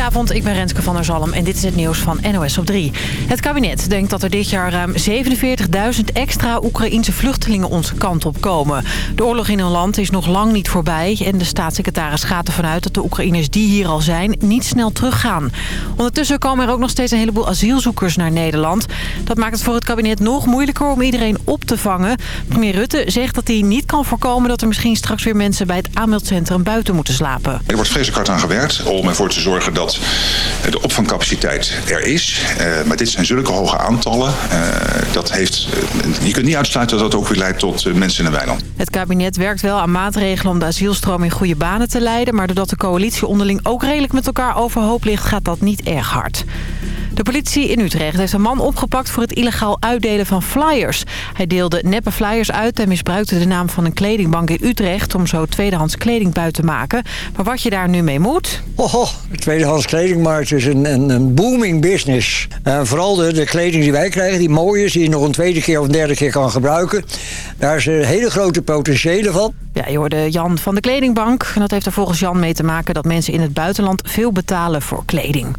Goedenavond, ik ben Renske van der Zalm en dit is het nieuws van NOS op 3. Het kabinet denkt dat er dit jaar ruim 47.000 extra Oekraïense vluchtelingen onze kant op komen. De oorlog in hun land is nog lang niet voorbij en de staatssecretaris gaat ervan uit dat de Oekraïners die hier al zijn niet snel teruggaan. Ondertussen komen er ook nog steeds een heleboel asielzoekers naar Nederland. Dat maakt het voor het kabinet nog moeilijker om iedereen op te vangen. Premier Rutte zegt dat hij niet kan voorkomen dat er misschien straks weer mensen bij het aanmeldcentrum buiten moeten slapen. Er wordt vreselijk hard aan gewerkt om ervoor te zorgen dat de opvangcapaciteit er is. Uh, maar dit zijn zulke hoge aantallen. Uh, dat heeft, uh, je kunt niet uitsluiten dat dat ook weer leidt tot mensen in een weiland. Het kabinet werkt wel aan maatregelen om de asielstroom in goede banen te leiden. Maar doordat de coalitie onderling ook redelijk met elkaar overhoop ligt, gaat dat niet erg hard. De politie in Utrecht heeft een man opgepakt voor het illegaal uitdelen van flyers. Hij deelde neppe flyers uit en misbruikte de naam van een kledingbank in Utrecht... om zo tweedehands kleding buiten te maken. Maar wat je daar nu mee moet... Oh, de kledingmarkt is een, een, een booming business. Uh, vooral de, de kleding die wij krijgen, die mooi is... die je nog een tweede keer of een derde keer kan gebruiken. Daar is een hele grote potentiële van. Ja, je hoorde Jan van de kledingbank. En dat heeft er volgens Jan mee te maken dat mensen in het buitenland veel betalen voor kleding.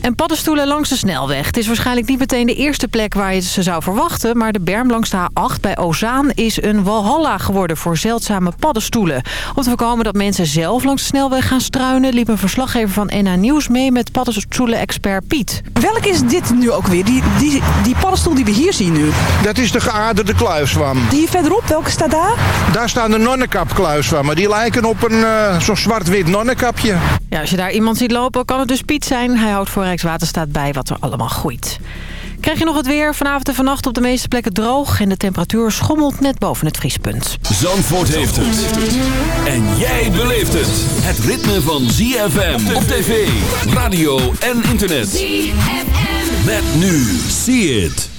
En paddenstoelen langs de snelweg. Het is waarschijnlijk niet meteen de eerste plek waar je ze zou verwachten... maar de berm langs de A8 bij Ozaan is een walhalla geworden voor zeldzame paddenstoelen. Om te voorkomen dat mensen zelf langs de snelweg gaan struinen... liep een verslaggever van NA Nieuws mee met paddenstoelen-expert Piet. Welk is dit nu ook weer, die, die, die paddenstoel die we hier zien nu? Dat is de geaderde kluiswam. Die verderop, welke staat daar? Daar staan de nonnekapkluiswammen. Die lijken op een uh, zo'n zwart-wit nonnekapje. Ja, als je daar iemand ziet lopen, kan het dus Piet zijn. Hij houdt voor Rijkswaterstaat bij wat er allemaal groeit. Krijg je nog het weer? Vanavond en vannacht op de meeste plekken droog... en de temperatuur schommelt net boven het vriespunt. Zandvoort heeft het. En jij beleeft het. Het ritme van ZFM op tv, radio en internet. ZFM. Met nu. See it.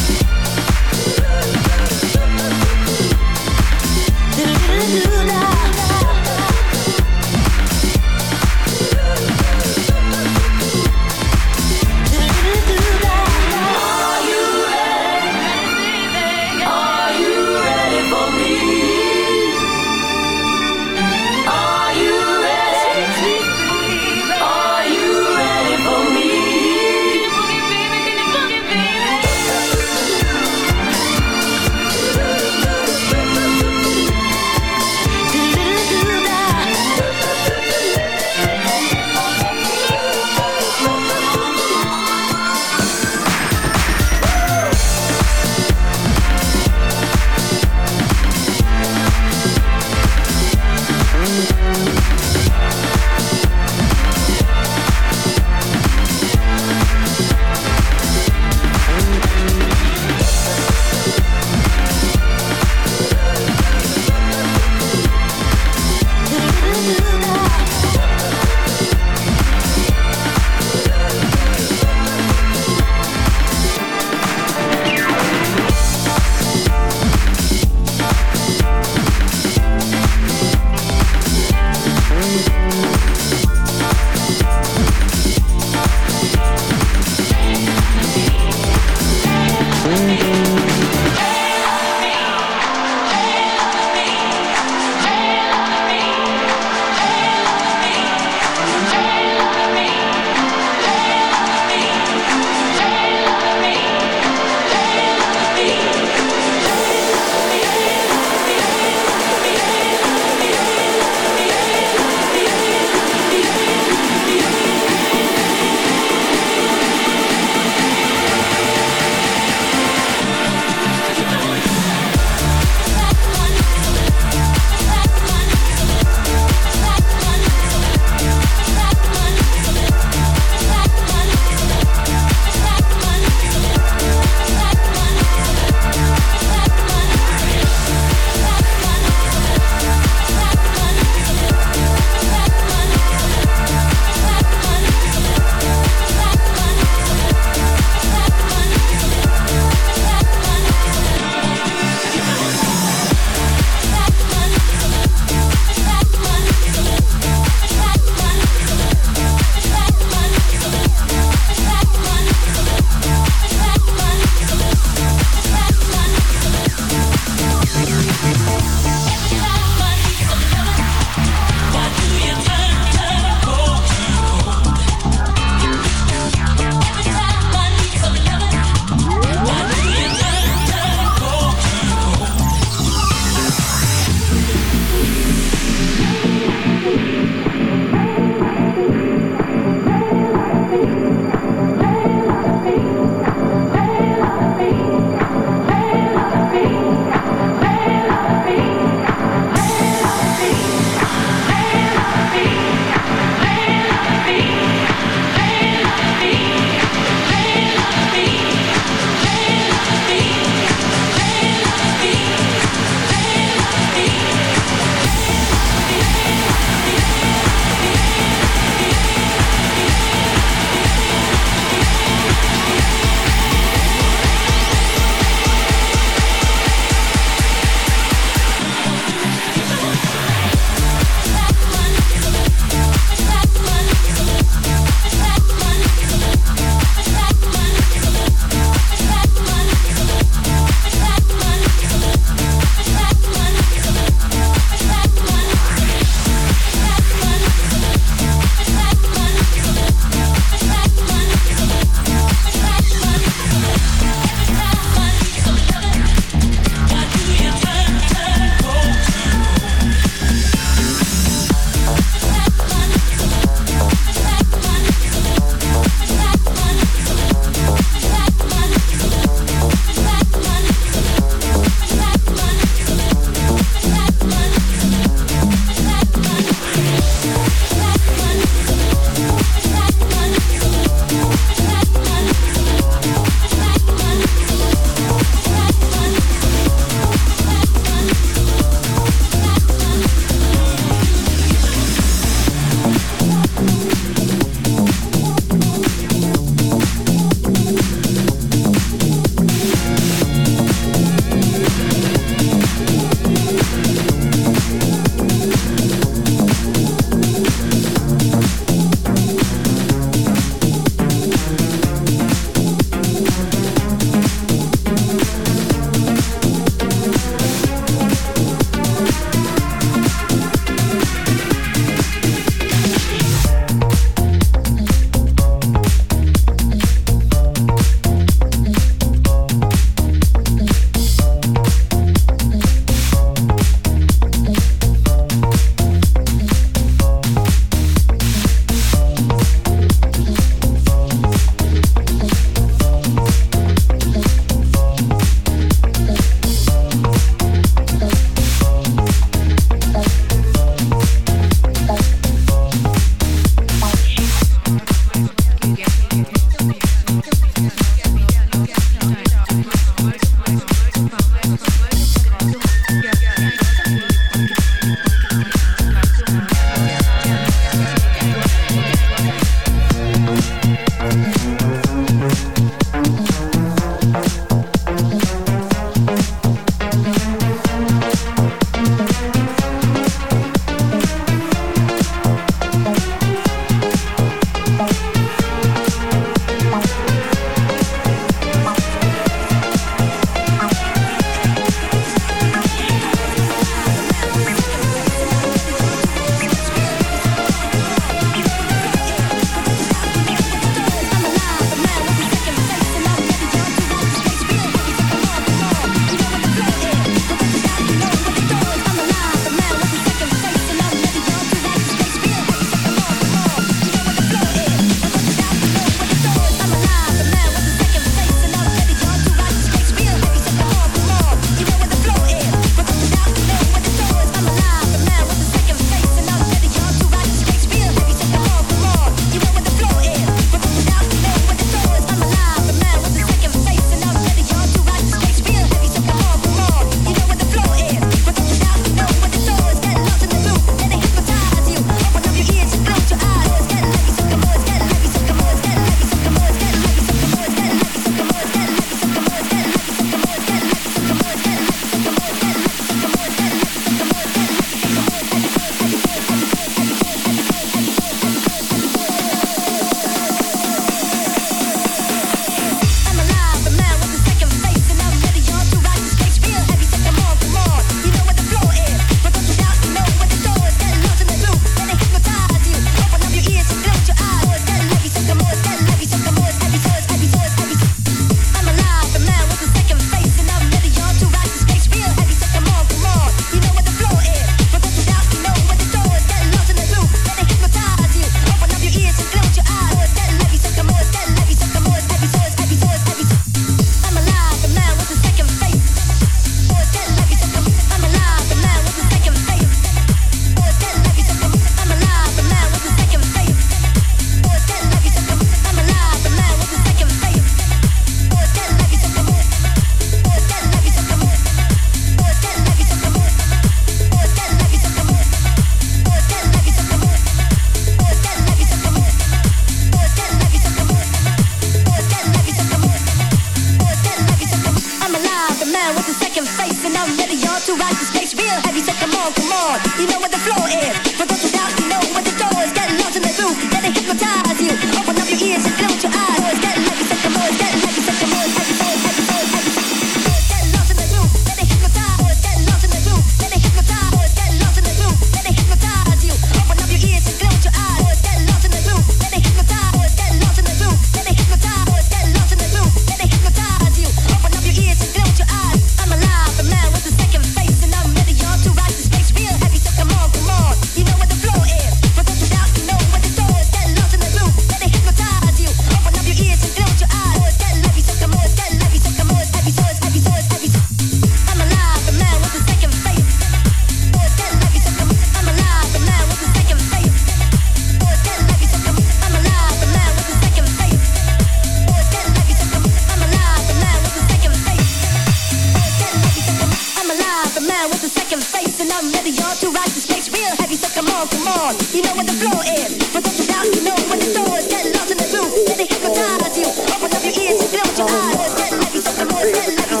the yard to rise to real heavy, so come on, come on. You know what the floor is. For those doubt, you know when the doors is lost in the roof. Let the hypnotize you. Open up your ears close your eyes. Heavy, getting heavy, so come on, heavy, so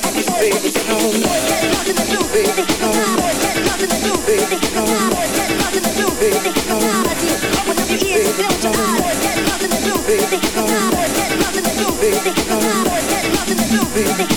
heavy, heavy, heavy. Getting lost in the roof. Let the hypnotize, getting lost in the lost in the roof. Let hypnotize you. Open up your lost in the. Let the hypnotize, getting lost in the. Let the hypnotize, getting.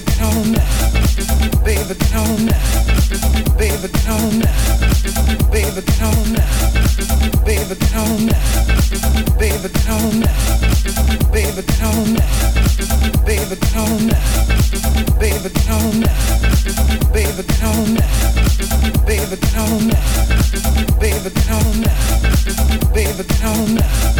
Baby, get on now. Baby, now. Baby, now. Baby, now. Baby, now. Baby, now. Baby, now. Baby, now.